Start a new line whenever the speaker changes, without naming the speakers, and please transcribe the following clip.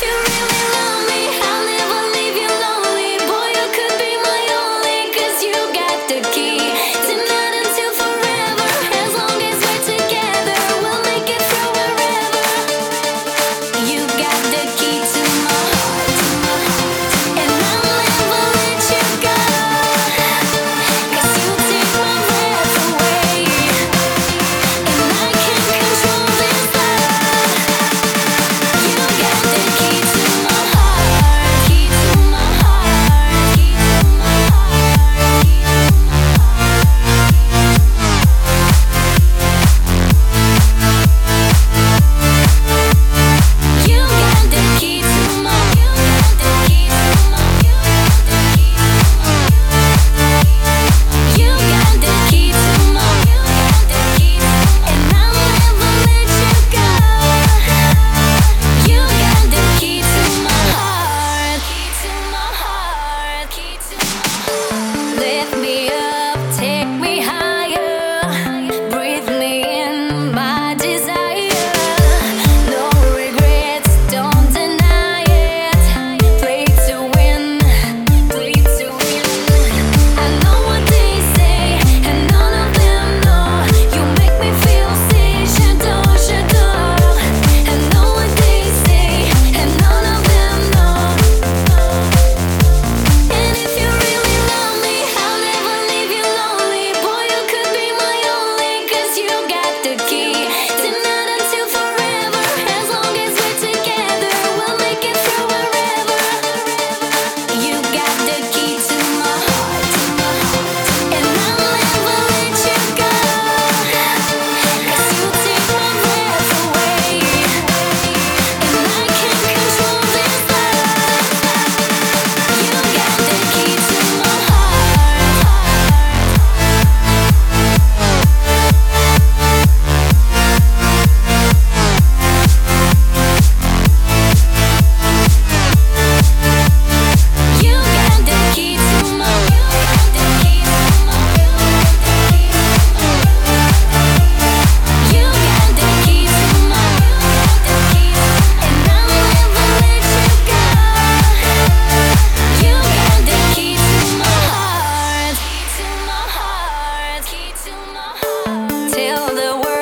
the key till the world